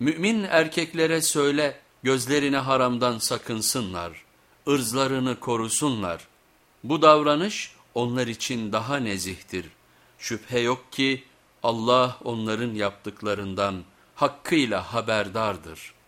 Mümin erkeklere söyle gözlerini haramdan sakınsınlar, ırzlarını korusunlar. Bu davranış onlar için daha nezihtir. Şüphe yok ki Allah onların yaptıklarından hakkıyla haberdardır.''